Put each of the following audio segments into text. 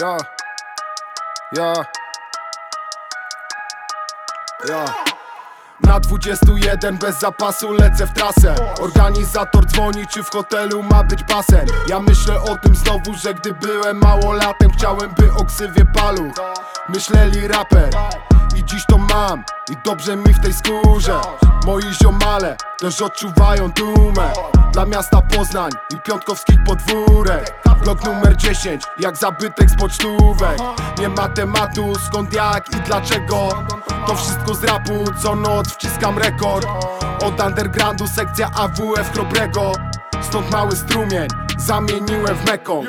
Ja, ja, ja. Na 21 bez zapasu lecę w trasę. Organizator dzwoni, czy w hotelu ma być basen. Ja myślę o tym znowu, że gdy byłem małolatem Chciałem by o ksywie paluch. Myśleli raper I dziś to mam. I dobrze mi w tej skórze. Moi ziomale też odczuwają dumę. Dla miasta Poznań i piątkowskich podwórek. Blok numer 10, jak zabytek z pocztówek. Nie ma tematu, skąd, jak i dlaczego. To wszystko z rapu, co noc wciskam rekord. Od undergroundu sekcja AWF Chrobrego Stąd mały strumień, zamieniłem w Mekong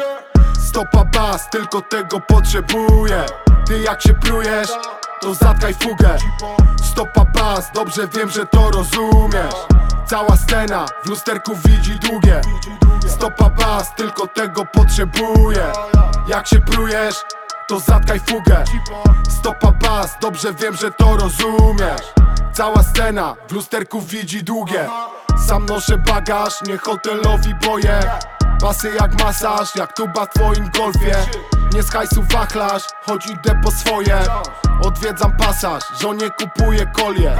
Stopa bas, tylko tego potrzebuję. Ty jak się prujesz, to zatkaj fugę. Stopa bas, dobrze wiem, że to rozumiesz. Cała scena w lusterku widzi długie Stopa bas, tylko tego potrzebuję. Jak się prujesz, to zatkaj fugę. Stopa bas, dobrze wiem, że to rozumiesz. Cała scena w lusterku widzi długie Sam noszę bagaż, nie hotelowi boję. Basy jak masaż, jak tuba w twoim golfie. Nie z hajsu wachlarz, choć idę po swoje Odwiedzam pasaż, żonie kupuję kolie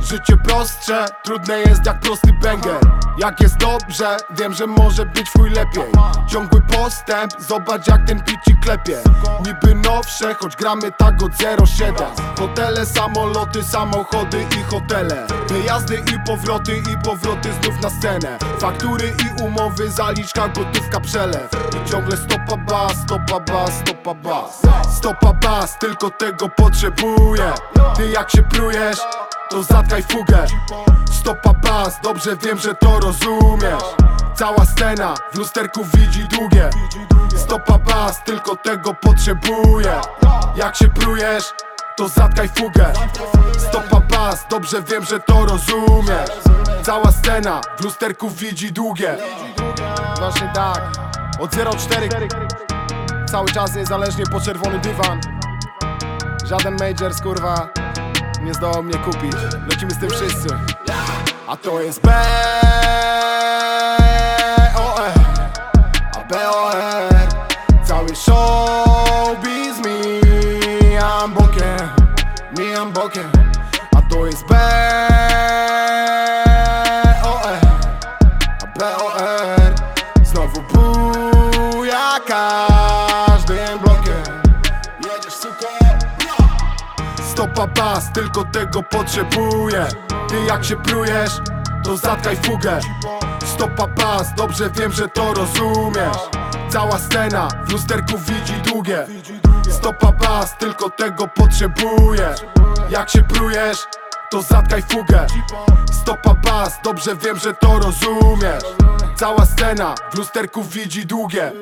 Życie prostsze, trudne jest jak prosty banger Jak jest dobrze, wiem, że może być chuj lepiej. Ciągły postęp, zobacz jak ten beat ci klepie. Niby nowsze, choć gramy tak od 07 Hotele, samoloty, samochody i hotele. Wyjazdy i powroty i powroty znów na scenę. Faktury i umowy, zaliczka, gotówka, przelew. I ciągle stopa bas, stopa bas, stopa bas. Stopa bas, tylko tego potrzebuję. Ty jak się prujesz, to zatkaj fugę. Stopa bas, dobrze wiem, że to rozumiesz. Cała scena w lusterku widzi długie. Stopa bas, tylko tego potrzebuję. Jak się prujesz, to zatkaj fugę. Stopa bas, dobrze wiem, że to rozumiesz. Cała scena w lusterku widzi długie. Właśnie tak, od 04 Cały czas niezależnie po czerwony dywan. Żaden major kurwa nie zdołał mnie kupić. Lecimy z tym wszyscy. A to jest B O E. A B O R Cały showbiz mijam bokiem. Mijam bokiem. A to jest B O E. A B O R. Znowu buja Stopa bas, tylko tego potrzebuję. Ty jak się prujesz, to zatkaj fugę. Stopa bas, dobrze wiem, że to rozumiesz. Cała scena w lusterku widzi długie. Stopa bas, tylko tego potrzebuję. Jak się prujesz, to zatkaj fugę. Stopa bas, dobrze wiem, że to rozumiesz. Cała scena w lusterku widzi długie